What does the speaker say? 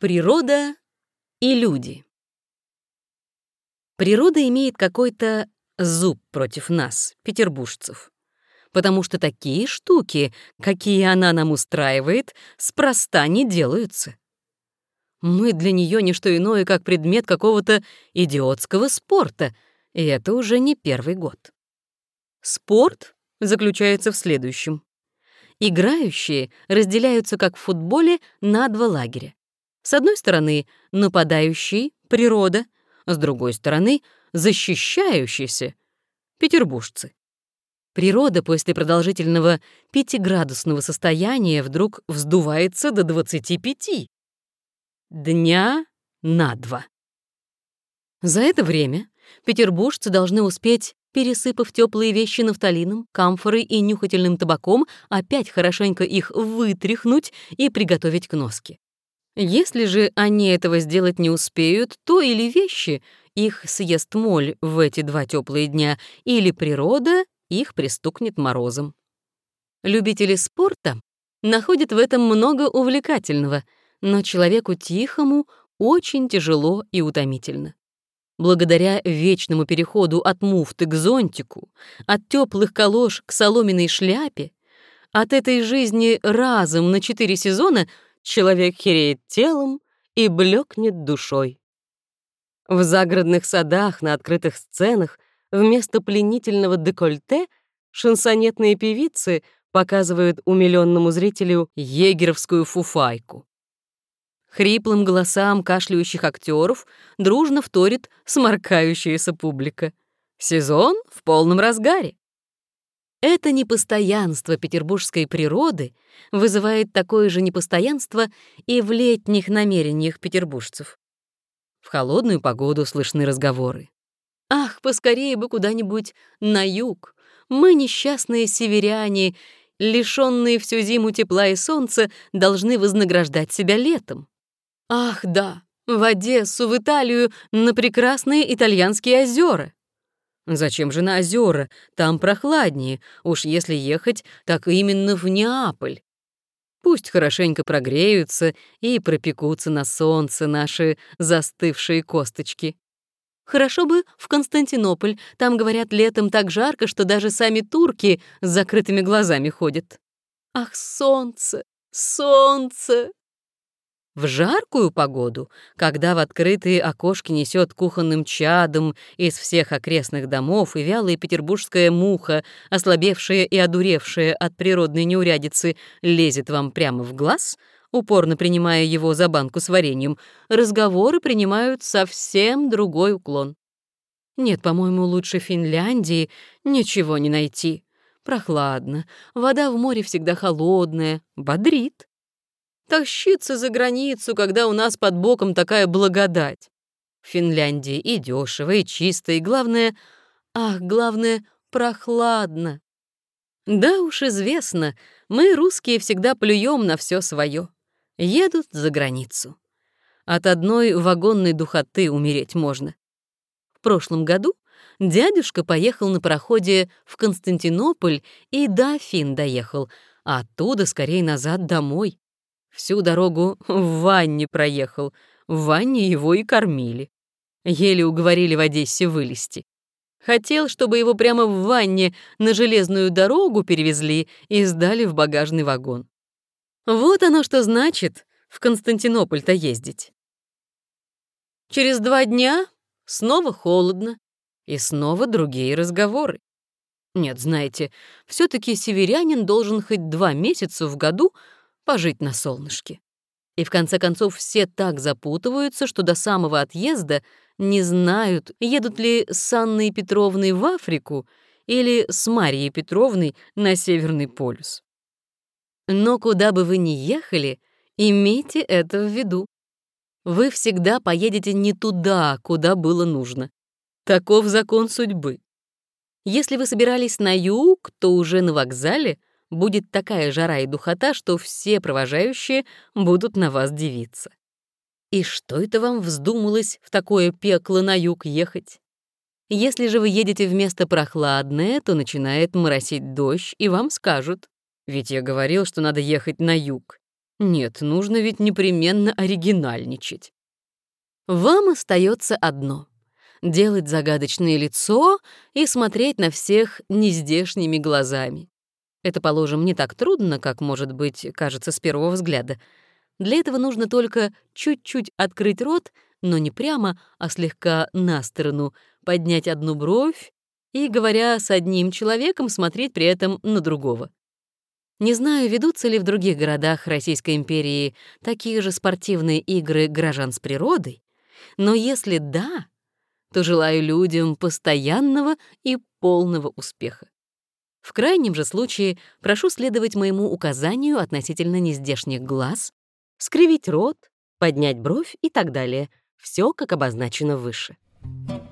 Природа и люди. Природа имеет какой-то зуб против нас, петербуржцев. Потому что такие штуки, какие она нам устраивает, спроста не делаются. Мы для нее не что иное, как предмет какого-то идиотского спорта, и это уже не первый год. Спорт заключается в следующем. Играющие разделяются, как в футболе, на два лагеря. С одной стороны, нападающий — природа, с другой стороны — защищающийся — петербуржцы. Природа после продолжительного пятиградусного состояния вдруг вздувается до 25. Дня на два. За это время петербуржцы должны успеть, пересыпав теплые вещи нафталином, камфорой и нюхательным табаком, опять хорошенько их вытряхнуть и приготовить к носке. Если же они этого сделать не успеют, то или вещи их съест моль в эти два теплые дня, или природа их пристукнет морозом. Любители спорта находят в этом много увлекательного, но человеку тихому очень тяжело и утомительно. Благодаря вечному переходу от муфты к зонтику, от теплых колош к соломенной шляпе, от этой жизни разом на четыре сезона — человек хереет телом и блекнет душой. В загородных садах, на открытых сценах, вместо пленительного декольте шансонетные певицы показывают умиленному зрителю егеровскую фуфайку. Хриплым голосам кашляющих актеров дружно вторит сморкающаяся публика. Сезон в полном разгаре. Это непостоянство петербургской природы вызывает такое же непостоянство и в летних намерениях петербуржцев. В холодную погоду слышны разговоры. «Ах, поскорее бы куда-нибудь на юг! Мы, несчастные северяне, лишенные всю зиму тепла и солнца, должны вознаграждать себя летом. Ах, да, в Одессу, в Италию, на прекрасные итальянские озера. Зачем же на озера? Там прохладнее. Уж если ехать, так именно в Неаполь. Пусть хорошенько прогреются и пропекутся на солнце наши застывшие косточки. Хорошо бы в Константинополь. Там, говорят, летом так жарко, что даже сами турки с закрытыми глазами ходят. Ах, солнце, солнце! В жаркую погоду, когда в открытые окошки несет кухонным чадом из всех окрестных домов и вялая петербургская муха, ослабевшая и одуревшая от природной неурядицы, лезет вам прямо в глаз, упорно принимая его за банку с вареньем, разговоры принимают совсем другой уклон. Нет, по-моему, лучше Финляндии ничего не найти. Прохладно, вода в море всегда холодная, бодрит. Тащиться за границу, когда у нас под боком такая благодать. В Финляндии и дешево, и чисто, и главное... Ах, главное, прохладно. Да уж известно, мы, русские, всегда плюем на все свое. Едут за границу. От одной вагонной духоты умереть можно. В прошлом году дядюшка поехал на пароходе в Константинополь и до Афин доехал, а оттуда скорее назад домой. Всю дорогу в ванне проехал, в ванне его и кормили. Еле уговорили в Одессе вылезти. Хотел, чтобы его прямо в ванне на железную дорогу перевезли и сдали в багажный вагон. Вот оно что значит в Константинополь-то ездить. Через два дня снова холодно, и снова другие разговоры. Нет, знаете, все таки северянин должен хоть два месяца в году пожить на солнышке. И в конце концов все так запутываются, что до самого отъезда не знают, едут ли с Анной Петровной в Африку или с Марией Петровной на Северный полюс. Но куда бы вы ни ехали, имейте это в виду. Вы всегда поедете не туда, куда было нужно. Таков закон судьбы. Если вы собирались на юг, то уже на вокзале будет такая жара и духота, что все провожающие будут на вас дивиться. И что это вам вздумалось в такое пекло на юг ехать? Если же вы едете в место прохладное, то начинает моросить дождь, и вам скажут, ведь я говорил, что надо ехать на юг. Нет, нужно ведь непременно оригинальничать. Вам остается одно — делать загадочное лицо и смотреть на всех нездешними глазами. Это, положим, не так трудно, как, может быть, кажется с первого взгляда. Для этого нужно только чуть-чуть открыть рот, но не прямо, а слегка на сторону, поднять одну бровь и, говоря с одним человеком, смотреть при этом на другого. Не знаю, ведутся ли в других городах Российской империи такие же спортивные игры горожан с природой, но если да, то желаю людям постоянного и полного успеха. В крайнем же случае прошу следовать моему указанию относительно нездешних глаз, скривить рот, поднять бровь и так далее. Все, как обозначено выше. Thank you.